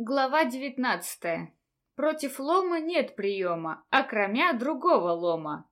Глава девятнадцатая. Против лома нет приема, а кроме другого лома.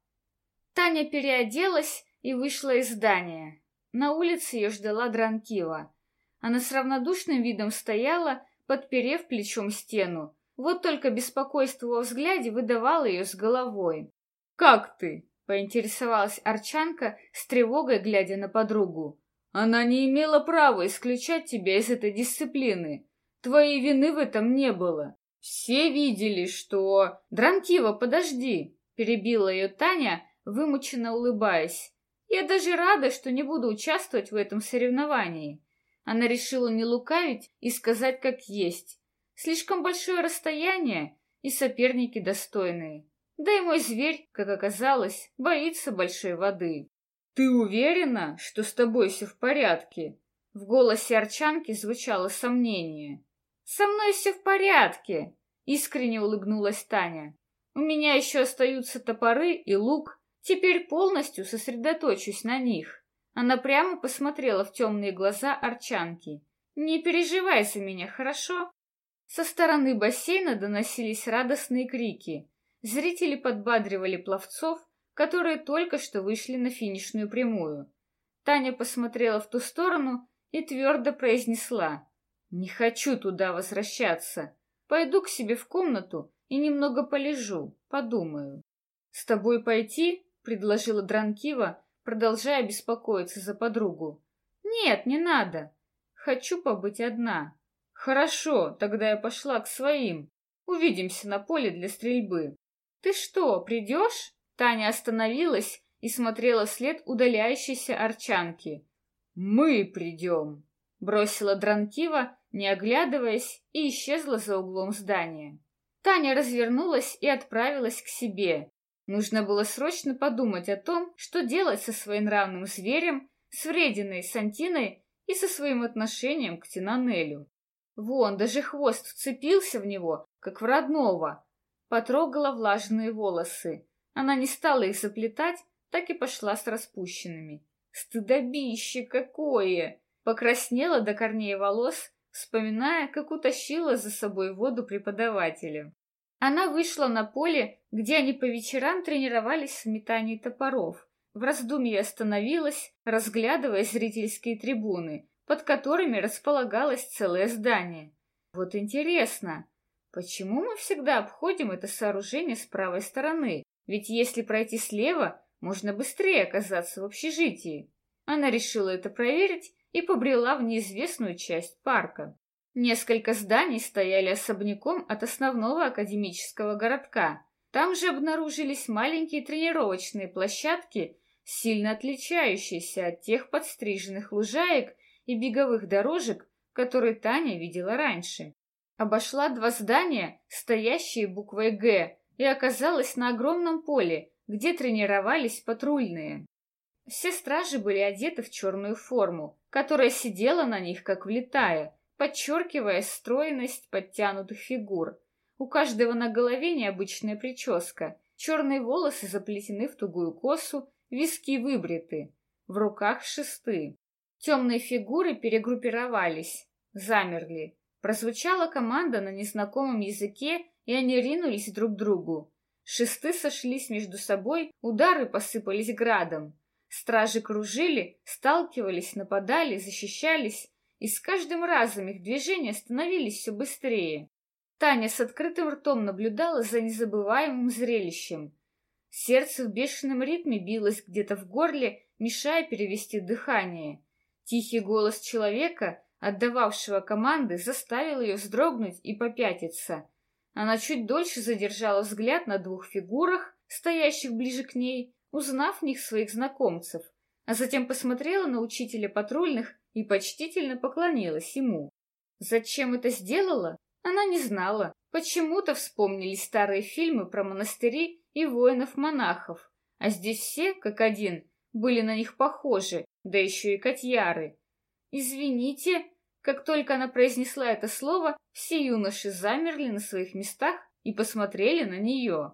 Таня переоделась и вышла из здания. На улице ее ждала Дранкива. Она с равнодушным видом стояла, подперев плечом стену. Вот только беспокойство во взгляде выдавало ее с головой. «Как ты?» — поинтересовалась Арчанка, с тревогой глядя на подругу. «Она не имела права исключать тебя из этой дисциплины. Твоей вины в этом не было. Все видели, что... Дранкива, подожди!» Перебила ее Таня, вымученно улыбаясь. «Я даже рада, что не буду участвовать в этом соревновании». Она решила не лукавить и сказать как есть. Слишком большое расстояние и соперники достойные. Да и мой зверь, как оказалось, боится большой воды. «Ты уверена, что с тобой все в порядке?» В голосе Арчанки звучало сомнение. «Со мной все в порядке!» — искренне улыбнулась Таня. «У меня еще остаются топоры и лук. Теперь полностью сосредоточусь на них». Она прямо посмотрела в темные глаза Арчанки. «Не переживай за меня, хорошо?» Со стороны бассейна доносились радостные крики. Зрители подбадривали пловцов, которые только что вышли на финишную прямую. Таня посмотрела в ту сторону и твердо произнесла не хочу туда возвращаться. Пойду к себе в комнату и немного полежу, подумаю. С тобой пойти? предложила Дранкива, продолжая беспокоиться за подругу. Нет, не надо. Хочу побыть одна. Хорошо, тогда я пошла к своим. Увидимся на поле для стрельбы. Ты что, придешь? Таня остановилась и смотрела вслед удаляющейся арчанки. Мы придем бросила Дранкива, не оглядываясь, и исчезла за углом здания. Таня развернулась и отправилась к себе. Нужно было срочно подумать о том, что делать со своенравным зверем, с врединой Сантиной и со своим отношением к Тинанелю. Вон, даже хвост вцепился в него, как в родного. Потрогала влажные волосы. Она не стала их заплетать, так и пошла с распущенными. Стыдобище какое! Покраснела до корней волос, вспоминая, как утащила за собой воду преподавателя. Она вышла на поле, где они по вечерам тренировались в метании топоров. В раздумье остановилась, разглядывая зрительские трибуны, под которыми располагалось целое здание. Вот интересно, почему мы всегда обходим это сооружение с правой стороны? Ведь если пройти слева, можно быстрее оказаться в общежитии. Она решила это проверить и побрела в неизвестную часть парка. Несколько зданий стояли особняком от основного академического городка. Там же обнаружились маленькие тренировочные площадки, сильно отличающиеся от тех подстриженных лужаек и беговых дорожек, которые Таня видела раньше. Обошла два здания, стоящие буквой «Г», и оказалась на огромном поле, где тренировались патрульные. Все стражи были одеты в черную форму, которая сидела на них как влитая, подчеркивая стройность подтянутых фигур. У каждого на голове необычная прическа, черные волосы заплетены в тугую косу, виски выбриты, в руках шесты. Темные фигуры перегруппировались, замерли. Прозвучала команда на незнакомом языке, и они ринулись друг к другу. Шесты сошлись между собой, удары посыпались градом. Стражи кружили, сталкивались, нападали, защищались, и с каждым разом их движения становились все быстрее. Таня с открытым ртом наблюдала за незабываемым зрелищем. Сердце в бешеном ритме билось где-то в горле, мешая перевести дыхание. Тихий голос человека, отдававшего команды, заставил ее вздрогнуть и попятиться. Она чуть дольше задержала взгляд на двух фигурах, стоящих ближе к ней, узнав в них своих знакомцев, а затем посмотрела на учителя патрульных и почтительно поклонилась ему. Зачем это сделала, она не знала. Почему-то вспомнились старые фильмы про монастыри и воинов-монахов, а здесь все, как один, были на них похожи, да еще и котьяры. «Извините», как только она произнесла это слово, все юноши замерли на своих местах и посмотрели на нее.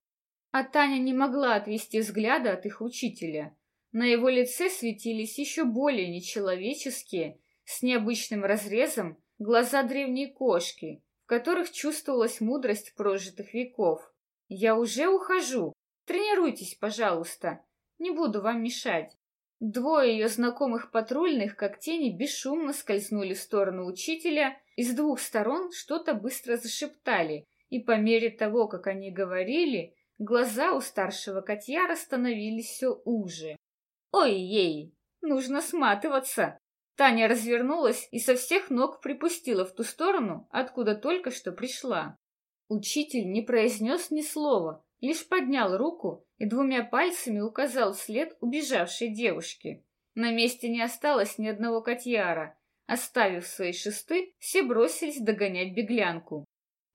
А Таня не могла отвести взгляда от их учителя. На его лице светились еще более нечеловеческие, с необычным разрезом, глаза древней кошки, в которых чувствовалась мудрость прожитых веков. «Я уже ухожу. Тренируйтесь, пожалуйста. Не буду вам мешать». Двое ее знакомых патрульных, как тени, бесшумно скользнули в сторону учителя и с двух сторон что-то быстро зашептали, и по мере того, как они говорили, глаза у старшего котьяра становились все уже. «Ой-ей! Нужно сматываться!» Таня развернулась и со всех ног припустила в ту сторону, откуда только что пришла. Учитель не произнес ни слова, лишь поднял руку и двумя пальцами указал след убежавшей девушки. На месте не осталось ни одного котьяра. Оставив свои шесты, все бросились догонять беглянку.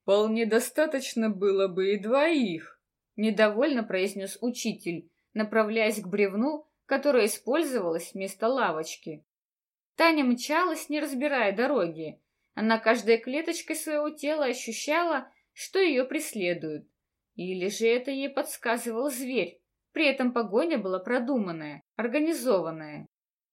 «Вполне достаточно было бы и двоих», — недовольно произнес учитель, направляясь к бревну, которое использовалось вместо лавочки. Таня мчалась, не разбирая дороги. Она каждой клеточкой своего тела ощущала, что ее преследуют. Или же это ей подсказывал зверь. При этом погоня была продуманная, организованная.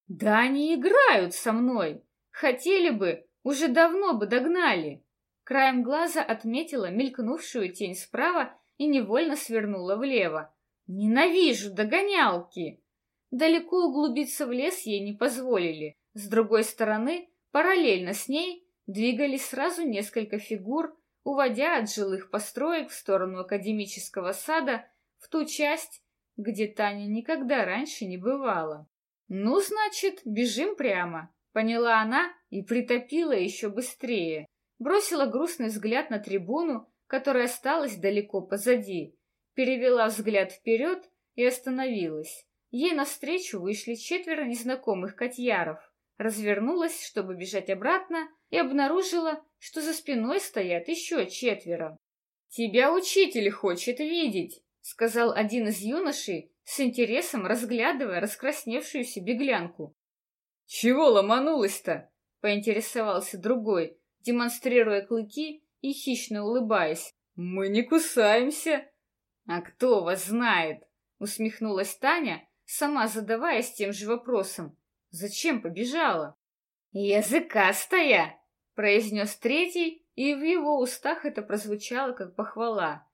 «Да они играют со мной! Хотели бы, уже давно бы догнали!» Краем глаза отметила мелькнувшую тень справа и невольно свернула влево. «Ненавижу догонялки!» Далеко углубиться в лес ей не позволили. С другой стороны, параллельно с ней, двигались сразу несколько фигур, уводя от жилых построек в сторону академического сада в ту часть, где Таня никогда раньше не бывала. «Ну, значит, бежим прямо», — поняла она и притопила еще быстрее. Бросила грустный взгляд на трибуну, которая осталась далеко позади, перевела взгляд вперед и остановилась. Ей навстречу вышли четверо незнакомых котьяров развернулась, чтобы бежать обратно, и обнаружила, что за спиной стоят еще четверо. «Тебя учитель хочет видеть», — сказал один из юношей, с интересом разглядывая раскрасневшуюся беглянку. «Чего ломанулась-то?» — поинтересовался другой, демонстрируя клыки и хищно улыбаясь. «Мы не кусаемся». «А кто вас знает?» — усмехнулась Таня, сама задаваясь тем же вопросом. Зачем побежала? Языкастая, произнес третий, и в его устах это прозвучало как похвала.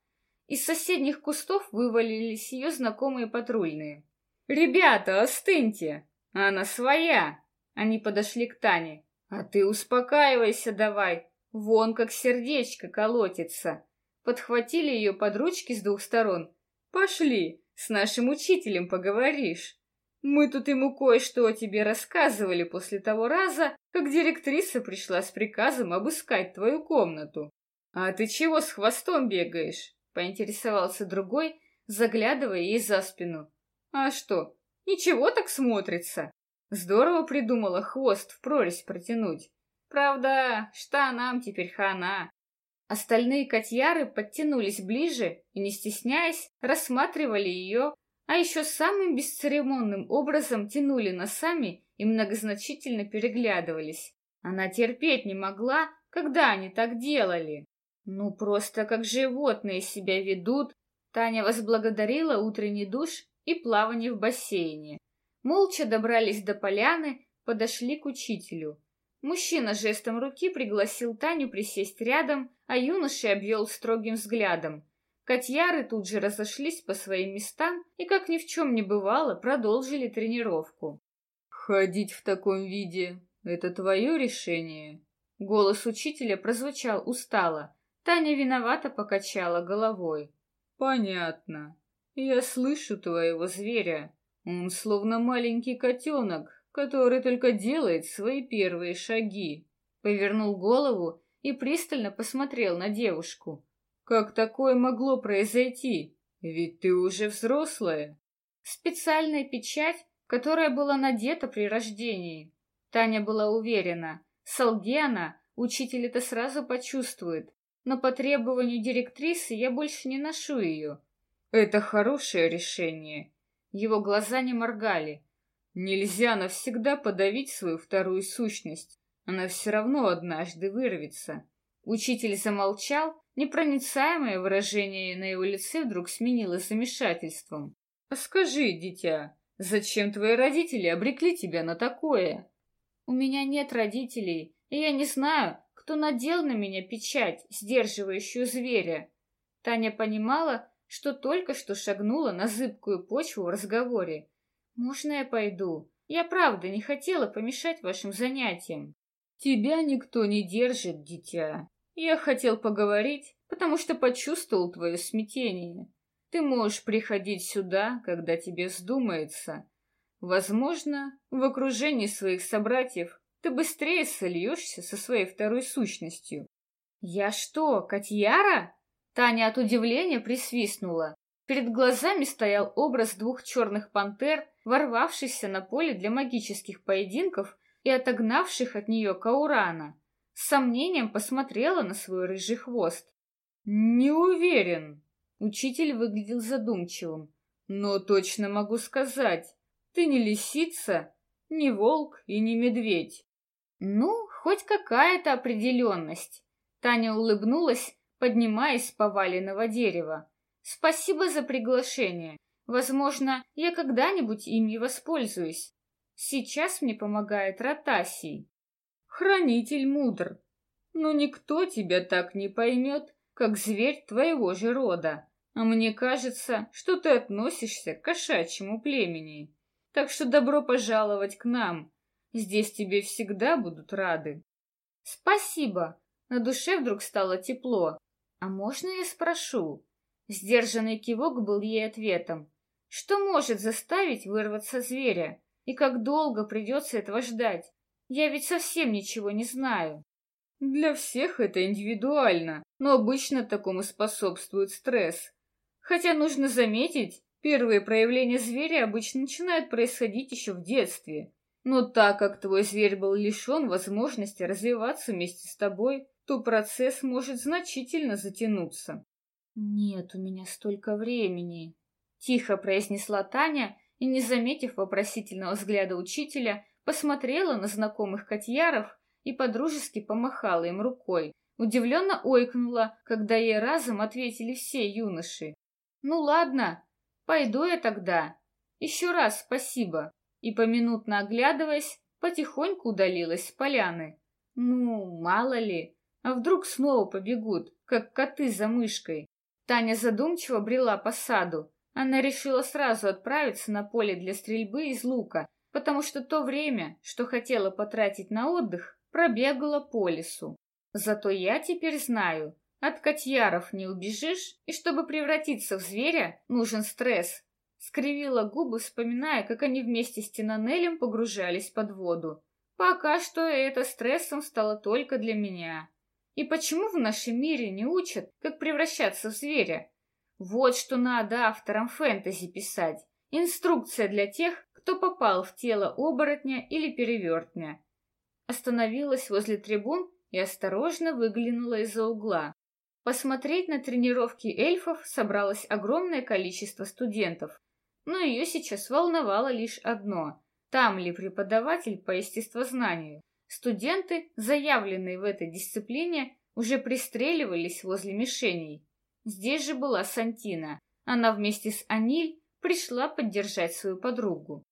Из соседних кустов вывалились ее знакомые патрульные. «Ребята, остыньте! Она своя!» Они подошли к Тане. «А ты успокаивайся давай! Вон как сердечко колотится!» Подхватили ее под ручки с двух сторон. «Пошли, с нашим учителем поговоришь!» Мы тут ему кое-что о тебе рассказывали после того раза, как директриса пришла с приказом обыскать твою комнату. А ты чего с хвостом бегаешь? Поинтересовался другой, заглядывая ей за спину. А что, ничего так смотрится. Здорово придумала хвост в прорезь протянуть. Правда, штанам теперь хана. Остальные котьяры подтянулись ближе и, не стесняясь, рассматривали ее а еще самым бесцеремонным образом тянули носами и многозначительно переглядывались. Она терпеть не могла, когда они так делали. Ну, просто как животные себя ведут. Таня возблагодарила утренний душ и плавание в бассейне. Молча добрались до поляны, подошли к учителю. Мужчина жестом руки пригласил Таню присесть рядом, а юноша обвел строгим взглядом. Котьяры тут же разошлись по своим местам и, как ни в чем не бывало, продолжили тренировку. «Ходить в таком виде — это твое решение?» Голос учителя прозвучал устало. Таня виновато покачала головой. «Понятно. Я слышу твоего зверя. Он словно маленький котенок, который только делает свои первые шаги». Повернул голову и пристально посмотрел на девушку. Как такое могло произойти? Ведь ты уже взрослая. Специальная печать, которая была надета при рождении. Таня была уверена. Солги учитель это сразу почувствует. Но по требованию директрисы я больше не ношу ее. Это хорошее решение. Его глаза не моргали. Нельзя навсегда подавить свою вторую сущность. Она все равно однажды вырвется. Учитель замолчал, непроницаемое выражение на его лице вдруг сменилось замешательством. «А скажи, дитя, зачем твои родители обрекли тебя на такое?» «У меня нет родителей, и я не знаю, кто надел на меня печать, сдерживающую зверя. Таня понимала, что только что шагнула на зыбкую почву в разговоре. «Можно я пойду? Я правда не хотела помешать вашим занятиям». «Тебя никто не держит, дитя. Я хотел поговорить, потому что почувствовал твое смятение. Ты можешь приходить сюда, когда тебе вздумается. Возможно, в окружении своих собратьев ты быстрее сольешься со своей второй сущностью. Я что, Катьяра? Таня от удивления присвистнула. Перед глазами стоял образ двух черных пантер, ворвавшихся на поле для магических поединков и отогнавших от нее Каурана. С сомнением посмотрела на свой рыжий хвост. «Не уверен». Учитель выглядел задумчивым. «Но точно могу сказать, ты не лисица, не волк и не медведь. Ну, хоть какая-то определенность. Таня улыбнулась, поднимаясь с поваленного дерева. Спасибо за приглашение. Возможно, я когда-нибудь ими воспользуюсь. Сейчас мне помогает Ротасий. Хранитель мудр. Но никто тебя так не поймет, как зверь твоего же рода. А мне кажется, что ты относишься к кошачьему племени. Так что добро пожаловать к нам. Здесь тебе всегда будут рады. Спасибо. На душе вдруг стало тепло. А можно я спрошу? Сдержанный кивок был ей ответом. Что может заставить вырваться зверя? И как долго придется этого ждать? Я ведь совсем ничего не знаю. Для всех это индивидуально, но обычно такому способствует стресс. Хотя нужно заметить, первые проявления зверя обычно начинают происходить еще в детстве. Но так как твой зверь был лишен возможности развиваться вместе с тобой, то процесс может значительно затянуться. «Нет у меня столько времени», — тихо произнесла Таня и, не заметив вопросительного взгляда учителя, посмотрела на знакомых котьяров и подружески помахала им рукой. Удивленно ойкнула, когда ей разом ответили все юноши. «Ну ладно, пойду я тогда. Еще раз спасибо» и, поминутно оглядываясь, потихоньку удалилась с поляны. Ну, мало ли, а вдруг снова побегут, как коты за мышкой. Таня задумчиво брела по саду. Она решила сразу отправиться на поле для стрельбы из лука, потому что то время, что хотела потратить на отдых, пробегала по лесу. Зато я теперь знаю, от котьяров не убежишь, и чтобы превратиться в зверя, нужен стресс, Скривила губы, вспоминая, как они вместе с Тинанелем погружались под воду. Пока что это стрессом стало только для меня. И почему в нашем мире не учат, как превращаться в зверя? Вот что надо авторам фэнтези писать. Инструкция для тех, кто попал в тело оборотня или перевертня. Остановилась возле трибун и осторожно выглянула из-за угла. Посмотреть на тренировки эльфов собралось огромное количество студентов, но ее сейчас волновало лишь одно – там ли преподаватель по естествознанию. Студенты, заявленные в этой дисциплине, уже пристреливались возле мишеней. Здесь же была Сантина. Она вместе с Аниль пришла поддержать свою подругу.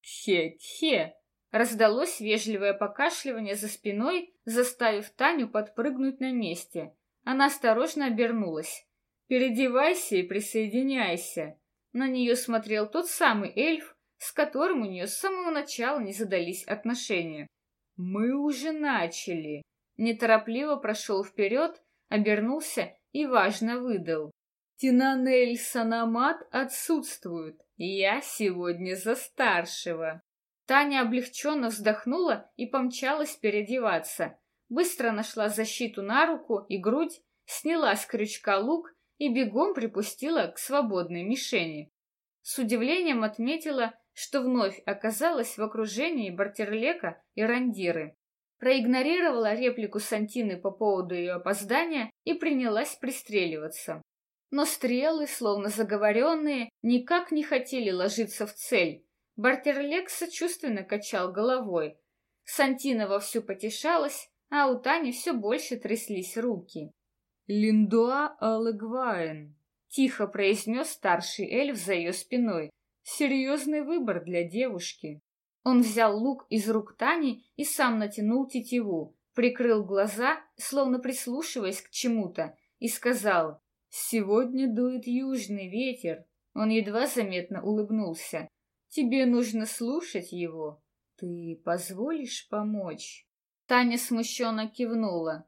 «Хе-хе!» Раздалось вежливое покашливание за спиной, заставив Таню подпрыгнуть на месте. Она осторожно обернулась. «Передевайся и присоединяйся!» На нее смотрел тот самый эльф, с которым у нее с самого начала не задались отношения. «Мы уже начали!» Неторопливо прошел вперед, обернулся и важно выдал. «Тинанель Санамат отсутствует, я сегодня за старшего». Таня облегченно вздохнула и помчалась переодеваться. Быстро нашла защиту на руку и грудь, сняла с крючка лук и бегом припустила к свободной мишени. С удивлением отметила, что вновь оказалась в окружении Бартерлека и Рандиры. Проигнорировала реплику Сантины по поводу ее опоздания и принялась пристреливаться. Но стрелы, словно заговоренные, никак не хотели ложиться в цель. Бартерлек сочувственно качал головой. Сантина вовсю потешалась, а у Тани все больше тряслись руки. Линдуа Алэгваен», — тихо произнес старший эльф за ее спиной. «Серьезный выбор для девушки». Он взял лук из рук Тани и сам натянул тетиву. прикрыл глаза, словно прислушиваясь к чему-то, и сказал, «Сегодня дует южный ветер». Он едва заметно улыбнулся. «Тебе нужно слушать его. Ты позволишь помочь?» Таня смущенно кивнула.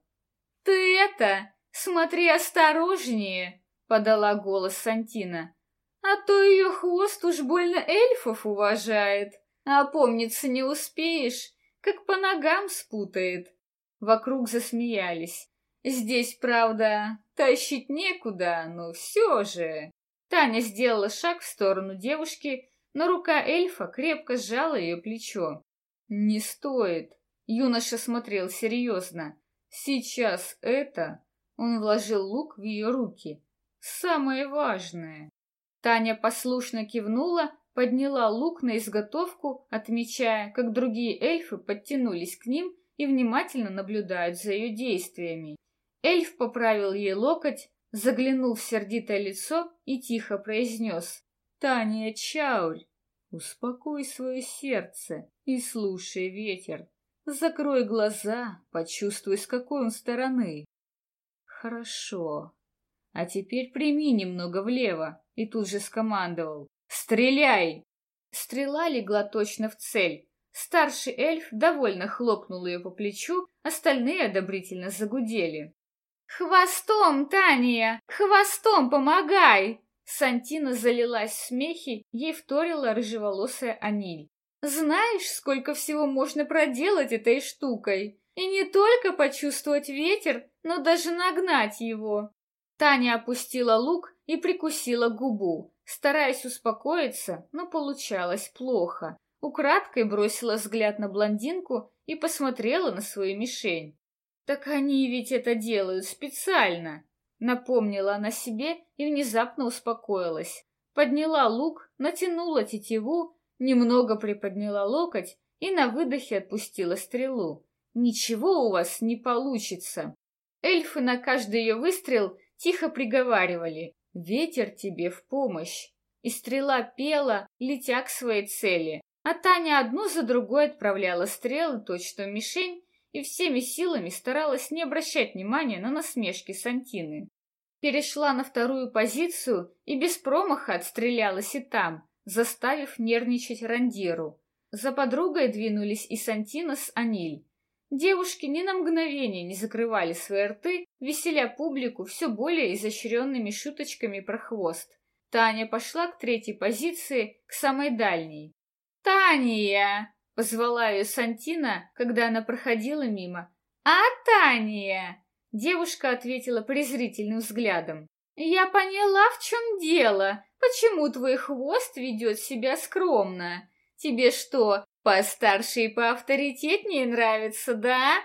«Ты это, смотри осторожнее!» — подала голос Сантина. «А то ее хвост уж больно эльфов уважает, а помниться не успеешь, как по ногам спутает». Вокруг засмеялись. Здесь, правда, тащить некуда, но все же. Таня сделала шаг в сторону девушки, но рука эльфа крепко сжала ее плечо. «Не стоит», — юноша смотрел серьезно. «Сейчас это...» — он вложил лук в ее руки. «Самое важное». Таня послушно кивнула, подняла лук на изготовку, отмечая, как другие эльфы подтянулись к ним и внимательно наблюдают за ее действиями. Эльф поправил ей локоть, заглянул в сердитое лицо и тихо произнес «Таня Чауль, успокой свое сердце и слушай ветер. Закрой глаза, почувствуй, с какой он стороны». «Хорошо. А теперь прими немного влево» и тут же скомандовал «Стреляй!». Стрела легла точно в цель, Старший эльф довольно хлопнул ее по плечу, остальные одобрительно загудели. «Хвостом, Таня! Хвостом помогай!» Сантина залилась в смехе, ей вторила рыжеволосая Аниль. «Знаешь, сколько всего можно проделать этой штукой? И не только почувствовать ветер, но даже нагнать его!» Таня опустила лук и прикусила губу, стараясь успокоиться, но получалось плохо. Украдкой бросила взгляд на блондинку и посмотрела на свою мишень. «Так они ведь это делают специально!» Напомнила она себе и внезапно успокоилась. Подняла лук, натянула тетиву, немного приподняла локоть и на выдохе отпустила стрелу. «Ничего у вас не получится!» Эльфы на каждый ее выстрел тихо приговаривали «Ветер тебе в помощь!» И стрела пела, летя к своей цели а Таня одну за другой отправляла стрелы точно в мишень и всеми силами старалась не обращать внимания на насмешки Сантины. Перешла на вторую позицию и без промаха отстрелялась и там, заставив нервничать Рандиру. За подругой двинулись и Сантина с Аниль. Девушки ни на мгновение не закрывали свои рты, веселя публику все более изощренными шуточками про хвост. Таня пошла к третьей позиции, к самой дальней. «Таня!» — позвала ее Сантина, когда она проходила мимо. «А, Таня!» — девушка ответила презрительным взглядом. «Я поняла, в чем дело. Почему твой хвост ведет себя скромно? Тебе что, постарше и поавторитетнее нравится, да?»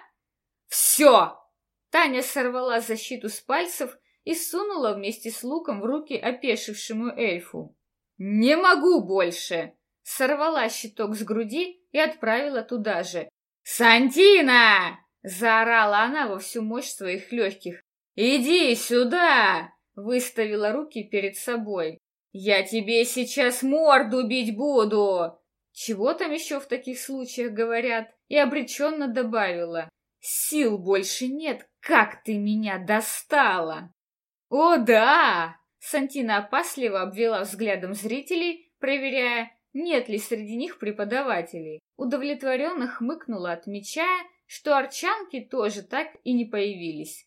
«Все!» Таня сорвала защиту с пальцев и сунула вместе с луком в руки опешившему эльфу. «Не могу больше!» сорвала щиток с груди и отправила туда же. «Сантина!» — заорала она во всю мощь своих легких. «Иди сюда!» — выставила руки перед собой. «Я тебе сейчас морду бить буду!» Чего там еще в таких случаях говорят? И обреченно добавила. «Сил больше нет, как ты меня достала!» «О, да!» Сантина опасливо обвела взглядом зрителей, проверяя, нет ли среди них преподавателей. Удовлетворенно хмыкнула, отмечая, что арчанки тоже так и не появились.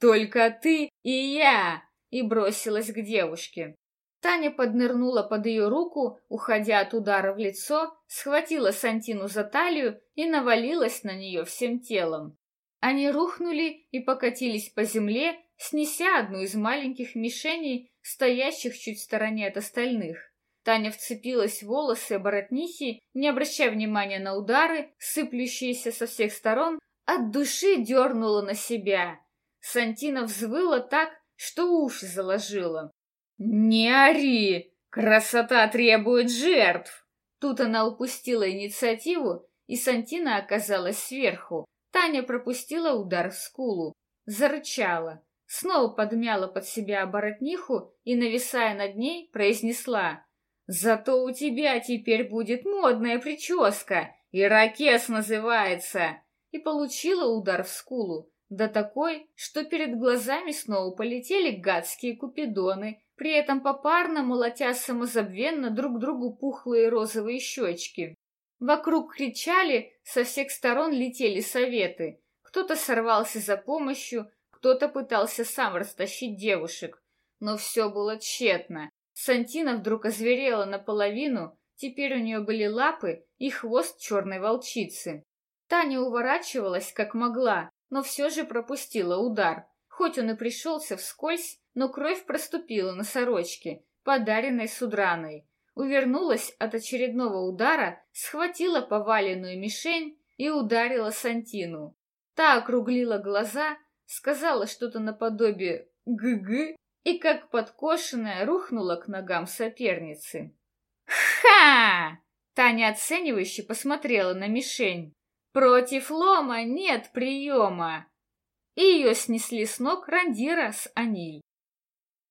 «Только ты и я!» и бросилась к девушке. Таня поднырнула под ее руку, уходя от удара в лицо, схватила Сантину за талию и навалилась на нее всем телом. Они рухнули и покатились по земле, снеся одну из маленьких мишеней, стоящих чуть в стороне от остальных. Таня вцепилась в волосы оборотнихи, не обращая внимания на удары, сыплющиеся со всех сторон, от души дернула на себя. Сантина взвыла так, что уши заложила. «Не ори! Красота требует жертв!» Тут она упустила инициативу, и Сантина оказалась сверху. Таня пропустила удар в скулу, зарычала, снова подмяла под себя оборотниху и, нависая над ней, произнесла Зато у тебя теперь будет модная прическа, ирокез называется. и получила удар в скулу, да такой, что перед глазами снова полетели гадские купидоны, при этом попарно молотя самозабвенно друг другу пухлые розовые щечки. Вокруг кричали, со всех сторон летели советы. Кто-то сорвался за помощью, кто-то пытался сам растащить девушек. Но все было тщетно. Сантина вдруг озверела наполовину, теперь у нее были лапы и хвост черной волчицы. Таня уворачивалась как могла, но все же пропустила удар. Хоть он и пришелся вскользь, но кровь проступила на сорочке, подаренной Судраной. Увернулась от очередного удара, схватила поваленную мишень и ударила Сантину. Та округлила глаза, сказала что-то наподобие «гы-гы» и, как подкошенная, рухнула к ногам соперницы. «Ха!» Таня оценивающе посмотрела на мишень. «Против лома нет приема!» И ее снесли с ног Рандира с Аниль.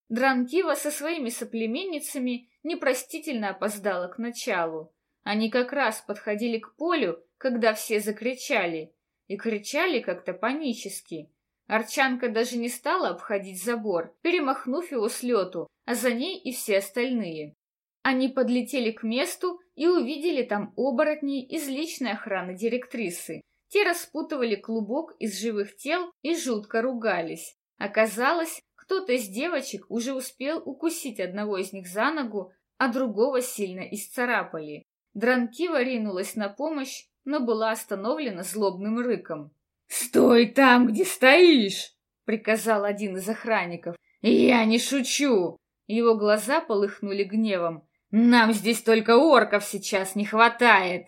Дранкива со своими соплеменницами непростительно опоздала к началу. Они как раз подходили к полю, когда все закричали. И кричали как-то панически. Арчанка даже не стала обходить забор, перемахнув его с лету, а за ней и все остальные. Они подлетели к месту и увидели там оборотней из личной охраны директрисы. Те распутывали клубок из живых тел и жутко ругались. Оказалось, кто-то из девочек уже успел укусить одного из них за ногу, а другого сильно исцарапали. Дранкива ринулась на помощь, но была остановлена злобным рыком. «Стой там, где стоишь!» — приказал один из охранников. «Я не шучу!» Его глаза полыхнули гневом. Нам здесь только орков сейчас не хватает.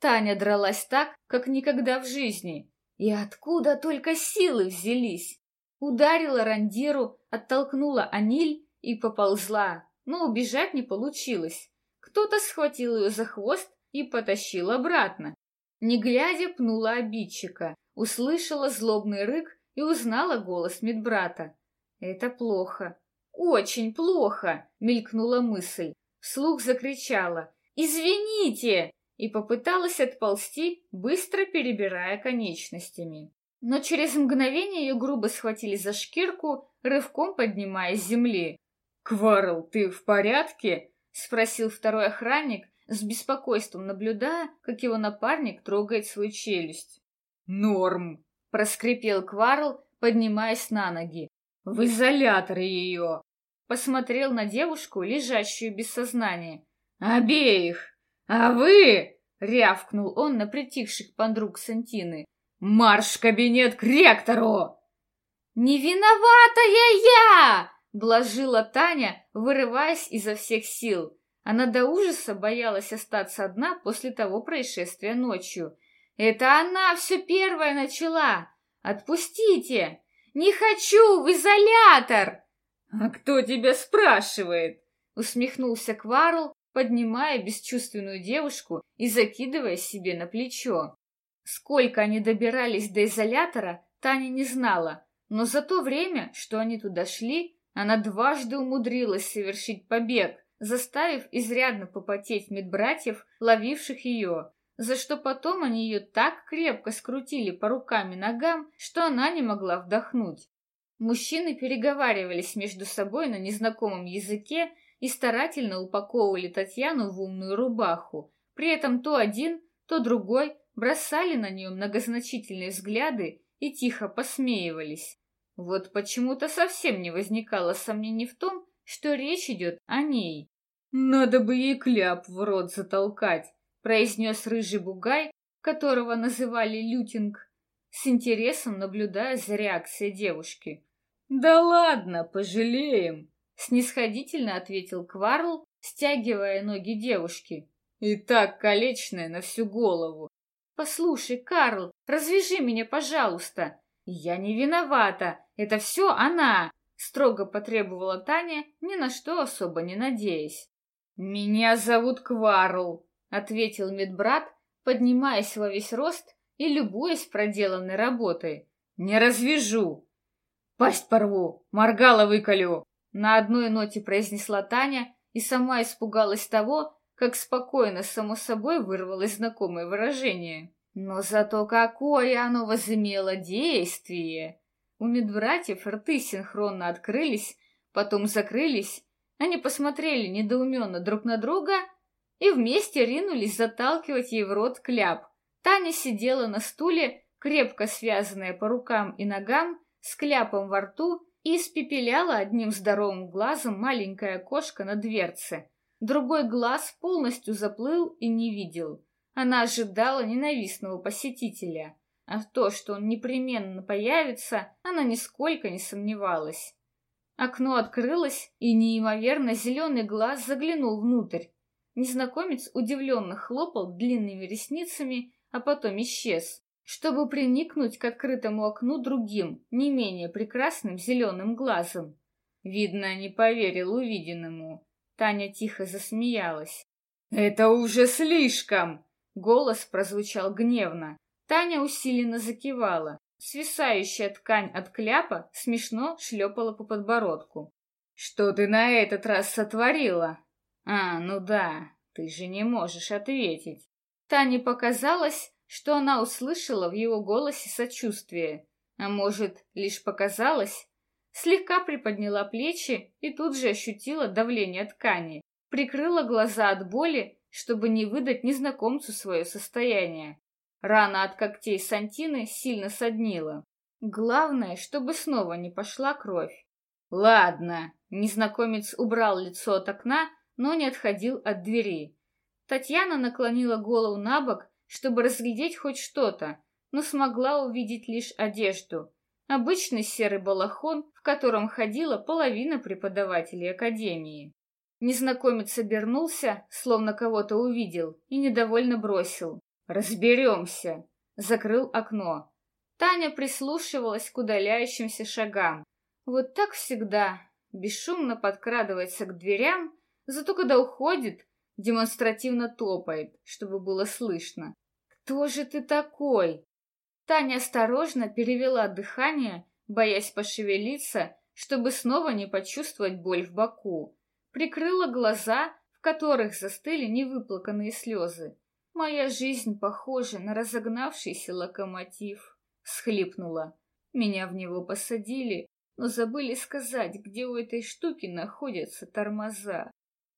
Таня дралась так, как никогда в жизни. И откуда только силы взялись? Ударила Рандиру, оттолкнула Аниль и поползла, но убежать не получилось. Кто-то схватил ее за хвост и потащил обратно. Не глядя, пнула обидчика, услышала злобный рык и узнала голос медбрата. «Это плохо, очень плохо!» — мелькнула мысль. Вслух закричала «Извините!» И попыталась отползти, быстро перебирая конечностями. Но через мгновение ее грубо схватили за шкирку, рывком поднимая с земли. «Кварл, ты в порядке?» — спросил второй охранник, с беспокойством наблюдая, как его напарник трогает свою челюсть. «Норм!» — проскрипел Кварл, поднимаясь на ноги. «В изоляторе ее!» посмотрел на девушку, лежащую без сознания. «Обеих! А вы!» — рявкнул он на притихших подруг Сантины. «Марш в кабинет к ректору!» «Не виноватая я!» — блажила Таня, вырываясь изо всех сил. Она до ужаса боялась остаться одна после того происшествия ночью. «Это она все первая начала! Отпустите! Не хочу в изолятор!» «А кто тебя спрашивает?» — усмехнулся Кварл, поднимая бесчувственную девушку и закидывая себе на плечо. Сколько они добирались до изолятора, Таня не знала, но за то время, что они туда шли, она дважды умудрилась совершить побег, заставив изрядно попотеть медбратьев, ловивших ее, за что потом они ее так крепко скрутили по рукам и ногам, что она не могла вдохнуть. Мужчины переговаривались между собой на незнакомом языке и старательно упаковывали Татьяну в умную рубаху. При этом то один, то другой бросали на нее многозначительные взгляды и тихо посмеивались. Вот почему-то совсем не возникало сомнений в том, что речь идет о ней. «Надо бы ей кляп в рот затолкать», — произнес рыжий бугай, которого называли Лютинг, с интересом наблюдая за реакцией девушки. «Да ладно, пожалеем», — снисходительно ответил Кварл, стягивая ноги девушки. «И так колечная на всю голову». «Послушай, Карл, развяжи меня, пожалуйста». «Я не виновата, это все она», — строго потребовала Таня, ни на что особо не надеясь. «Меня зовут Кварл», — ответил медбрат, поднимаясь во весь рост и любуясь проделанной работой. «Не развяжу, «Пасть порву, моргала выколю!» На одной ноте произнесла Таня и сама испугалась того, как спокойно, само собой, вырвалось знакомое выражение. Но зато какое оно возымело действие! У медбратьев рты синхронно открылись, потом закрылись, они посмотрели недоуменно друг на друга и вместе ринулись заталкивать ей в рот кляп. Таня сидела на стуле, крепко связанная по рукам и ногам, с кляпом во рту испепеляла одним здоровым глазом маленькое окошко на дверце. Другой глаз полностью заплыл и не видел. Она ожидала ненавистного посетителя, а в то, что он непременно появится, она нисколько не сомневалась. Окно открылось, и неимоверно зеленый глаз заглянул внутрь. Незнакомец удивленно хлопал длинными ресницами, а потом исчез, чтобы приникнуть к открытому окну другим, не менее прекрасным зеленым глазом. Видно, не поверил увиденному. Таня тихо засмеялась. «Это уже слишком!» Голос прозвучал гневно. Таня усиленно закивала. Свисающая ткань от кляпа смешно шлепала по подбородку. «Что ты на этот раз сотворила?» «А, ну да, ты же не можешь ответить». Тане показалось, что она услышала в его голосе сочувствие. А может, лишь показалось? Слегка приподняла плечи и тут же ощутила давление ткани. Прикрыла глаза от боли чтобы не выдать незнакомцу свое состояние. Рана от когтей Сантины сильно соднила. Главное, чтобы снова не пошла кровь. Ладно, незнакомец убрал лицо от окна, но не отходил от двери. Татьяна наклонила голову на бок, чтобы разглядеть хоть что-то, но смогла увидеть лишь одежду. Обычный серый балахон, в котором ходила половина преподавателей академии. Незнакомец обернулся, словно кого-то увидел, и недовольно бросил. «Разберемся!» Закрыл окно. Таня прислушивалась к удаляющимся шагам. Вот так всегда. Бесшумно подкрадывается к дверям, зато когда уходит, демонстративно топает, чтобы было слышно. «Кто же ты такой?» Таня осторожно перевела дыхание, боясь пошевелиться, чтобы снова не почувствовать боль в боку прикрыла глаза, в которых застыли невыплаканные слезы. «Моя жизнь похожа на разогнавшийся локомотив», — схлипнула. «Меня в него посадили, но забыли сказать, где у этой штуки находятся тормоза.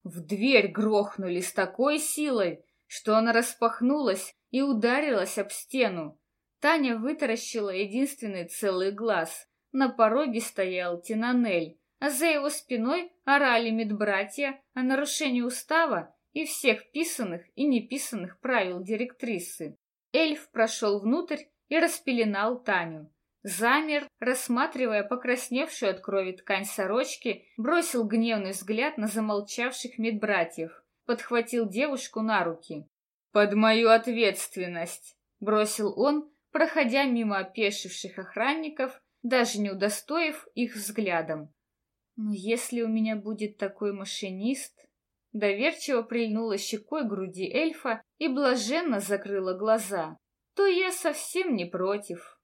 В дверь грохнули с такой силой, что она распахнулась и ударилась об стену. Таня вытаращила единственный целый глаз. На пороге стоял Тинанель, а за его спиной орали медбратья о нарушении устава и всех писанных и неписанных правил директрисы. Эльф прошел внутрь и распеленал Таню. Замер, рассматривая покрасневшую от крови ткань сорочки, бросил гневный взгляд на замолчавших медбратьев, подхватил девушку на руки. «Под мою ответственность!» — бросил он, проходя мимо опешивших охранников, даже не удостоив их взглядом. Но если у меня будет такой машинист... Доверчиво прильнула щекой груди эльфа и блаженно закрыла глаза. То я совсем не против.